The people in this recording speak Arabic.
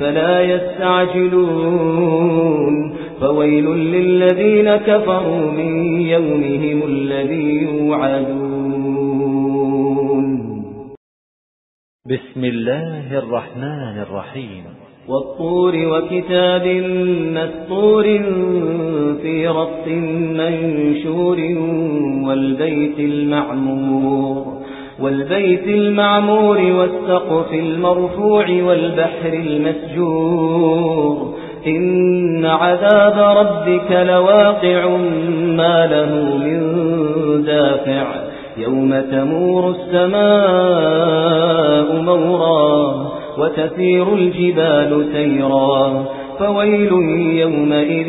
فلا يستعجلون. فويل للذين كفروا من يومهم الذي يوعدون. بسم الله الرحمن الرحيم. والطور وكتاب مسطور في رط منشور والبيت المعمور. والبيت المعمور والسقف المرفوع والبحر المسجور. إن عذاب ربك لواقع ما له من دافع. يوم تمور السماء مورا وتثير الجبال سيرا. فويل يومئذ